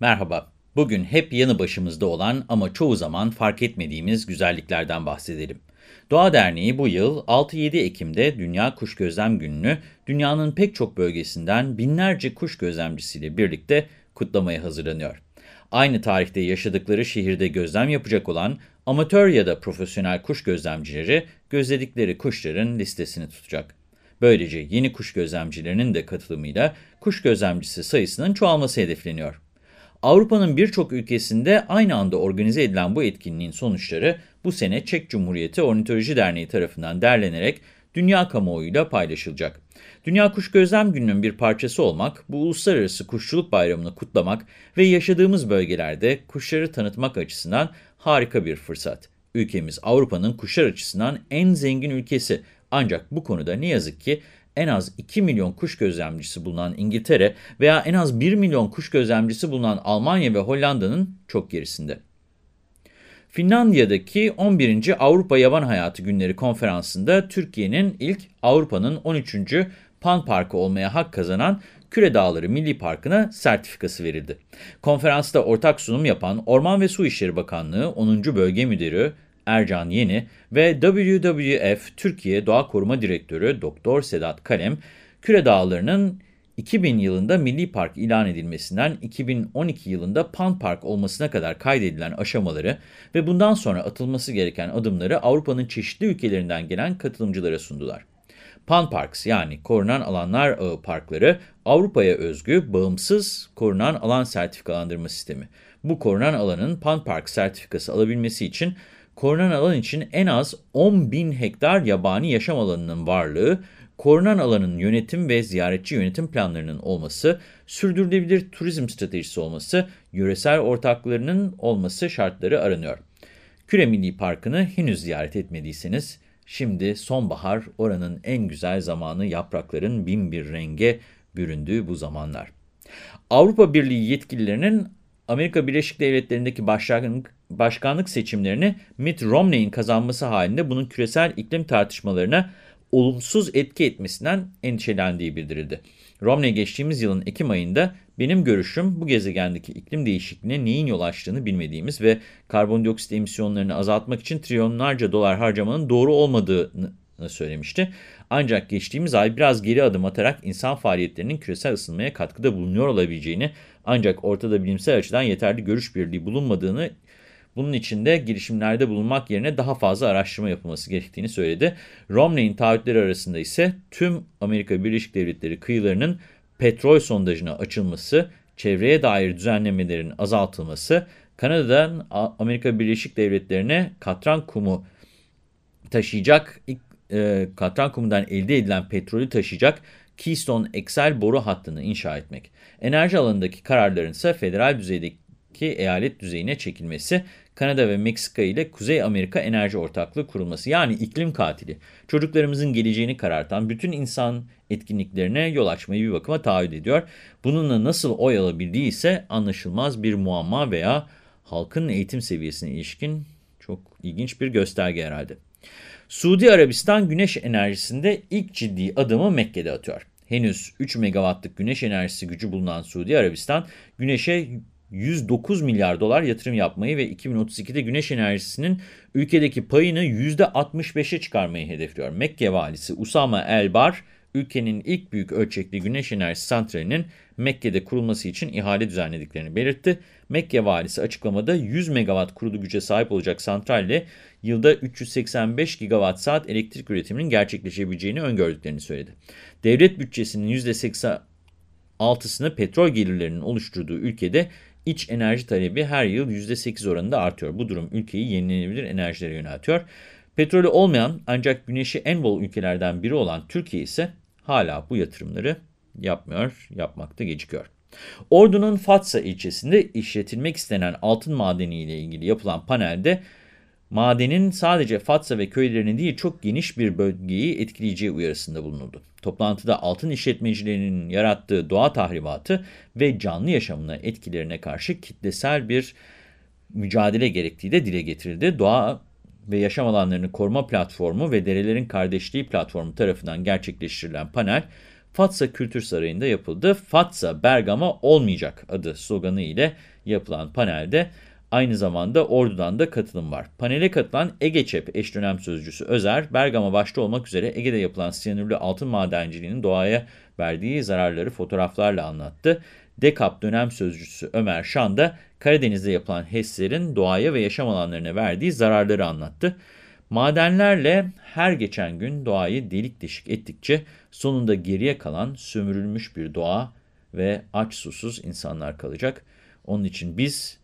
Merhaba. Bugün hep yanı başımızda olan ama çoğu zaman fark etmediğimiz güzelliklerden bahsedelim. Doğa Derneği bu yıl 6-7 Ekim'de Dünya Kuş Gözlem Günü'nü dünyanın pek çok bölgesinden binlerce kuş gözlemcisiyle birlikte kutlamaya hazırlanıyor. Aynı tarihte yaşadıkları şehirde gözlem yapacak olan amatör ya da profesyonel kuş gözlemcileri gözledikleri kuşların listesini tutacak. Böylece yeni kuş gözlemcilerinin de katılımıyla kuş gözlemcisi sayısının çoğalması hedefleniyor. Avrupa'nın birçok ülkesinde aynı anda organize edilen bu etkinliğin sonuçları bu sene Çek Cumhuriyeti Ornitoloji Derneği tarafından derlenerek dünya kamuoyuyla paylaşılacak. Dünya Kuş Gözlem Günü'nün bir parçası olmak, bu Uluslararası Kuşçuluk Bayramı'nı kutlamak ve yaşadığımız bölgelerde kuşları tanıtmak açısından harika bir fırsat. Ülkemiz Avrupa'nın kuşlar açısından en zengin ülkesi ancak bu konuda ne yazık ki en az 2 milyon kuş gözlemcisi bulunan İngiltere veya en az 1 milyon kuş gözlemcisi bulunan Almanya ve Hollanda'nın çok gerisinde. Finlandiya'daki 11. Avrupa Yaban Hayatı Günleri konferansında Türkiye'nin ilk Avrupa'nın 13. Pan Parkı olmaya hak kazanan Küre Dağları Milli Parkı'na sertifikası verildi. Konferansta ortak sunum yapan Orman ve Su İşleri Bakanlığı 10. Bölge Müdürü Ercan Yeni ve WWF Türkiye Doğa Koruma Direktörü Doktor Sedat Kalem, Küre Dağları'nın 2000 yılında Milli Park ilan edilmesinden 2012 yılında Pan Park olmasına kadar kaydedilen aşamaları ve bundan sonra atılması gereken adımları Avrupa'nın çeşitli ülkelerinden gelen katılımcılara sundular. Pan Parks yani korunan alanlar ağı parkları Avrupa'ya özgü bağımsız korunan alan sertifikalandırma sistemi. Bu korunan alanın Pan Park sertifikası alabilmesi için korunan alan için en az 10 bin hektar yabani yaşam alanının varlığı, korunan alanın yönetim ve ziyaretçi yönetim planlarının olması, sürdürülebilir turizm stratejisi olması, yöresel ortaklarının olması şartları aranıyor. Küre Milli Parkı'nı henüz ziyaret etmediyseniz, şimdi sonbahar oranın en güzel zamanı yaprakların bin bir renge büründüğü bu zamanlar. Avrupa Birliği yetkililerinin Amerika Birleşik Devletleri'ndeki başkanlık, başkanlık seçimlerini Mitt Romney'in kazanması halinde bunun küresel iklim tartışmalarına olumsuz etki etmesinden endişelendiği bildirildi. Romney geçtiğimiz yılın Ekim ayında benim görüşüm bu gezegendeki iklim değişikliğine neyin yol açtığını bilmediğimiz ve karbondioksit emisyonlarını azaltmak için trilyonlarca dolar harcamanın doğru olmadığını söylemişti. Ancak geçtiğimiz ay biraz geri adım atarak insan faaliyetlerinin küresel ısınmaya katkıda bulunuyor olabileceğini ancak ortada bilimsel açıdan yeterli görüş birliği bulunmadığını bunun için de girişimlerde bulunmak yerine daha fazla araştırma yapılması gerektiğini söyledi. Romney'in taahhütleri arasında ise tüm Amerika Birleşik Devletleri kıyılarının petrol sondajına açılması, çevreye dair düzenlemelerin azaltılması, Kanada'dan Amerika Birleşik Devletleri'ne katran kumu taşıyacak, e, katran kumundan elde edilen petrolü taşıyacak Keystone XL boru hattını inşa etmek. Enerji alanındaki kararların ise federal düzeydeki eyalet düzeyine çekilmesi, Kanada ve Meksika ile Kuzey Amerika Enerji Ortaklığı kurulması yani iklim katili, çocuklarımızın geleceğini karartan bütün insan etkinliklerine yol açmayı bir bakıma taahhüt ediyor. Bununla nasıl oy alabildiği ise anlaşılmaz bir muamma veya halkın eğitim seviyesine ilişkin çok ilginç bir gösterge herhalde. Suudi Arabistan güneş enerjisinde ilk ciddi adımı Mekke'de atıyor. Henüz 3 megawattlık güneş enerjisi gücü bulunan Suudi Arabistan, güneşe 109 milyar dolar yatırım yapmayı ve 2032'de güneş enerjisinin ülkedeki payını %65'e çıkarmayı hedefliyor. Mekke valisi Usama El-Bar, ülkenin ilk büyük ölçekli güneş enerjisi santralinin Mekke'de kurulması için ihale düzenlediklerini belirtti. Mekke valisi açıklamada 100 megawatt kurulu güce sahip olacak santralle yılda 385 gigawatt saat elektrik üretiminin gerçekleşebileceğini öngördüklerini söyledi. Devlet bütçesinin %86'sını petrol gelirlerinin oluşturduğu ülkede iç enerji talebi her yıl %8 oranında artıyor. Bu durum ülkeyi yenilenebilir enerjilere yöneltiyor. Petrolü olmayan ancak güneşi en bol ülkelerden biri olan Türkiye ise hala bu yatırımları yapmıyor, yapmakta gecikiyor. Ordu'nun Fatsa ilçesinde işletilmek istenen altın madeni ile ilgili yapılan panelde madenin sadece Fatsa ve köylerini değil çok geniş bir bölgeyi etkileyeceği uyarısında bulunuldu. Toplantıda altın işletmecilerinin yarattığı doğa tahribatı ve canlı yaşamına etkilerine karşı kitlesel bir mücadele gerektiği de dile getirildi. Doğa ve Yaşam Alanlarını Koruma Platformu ve Derelerin Kardeşliği Platformu tarafından gerçekleştirilen panel, Fatsa Kültür Sarayı'nda yapıldı. Fatsa Bergama olmayacak adı sloganı ile yapılan panelde aynı zamanda Ordu'dan da katılım var. Panele katılan Egeçep eş dönem sözcüsü Özer, Bergama başta olmak üzere Ege'de yapılan siyanürlü altın madenciliğinin doğaya verdiği zararları fotoğraflarla anlattı. DEKAP dönem sözcüsü Ömer Şan da Karadeniz'de yapılan HES'lerin doğaya ve yaşam alanlarına verdiği zararları anlattı. Madenlerle her geçen gün doğayı delik deşik ettikçe sonunda geriye kalan sömürülmüş bir doğa ve aç susuz insanlar kalacak. Onun için biz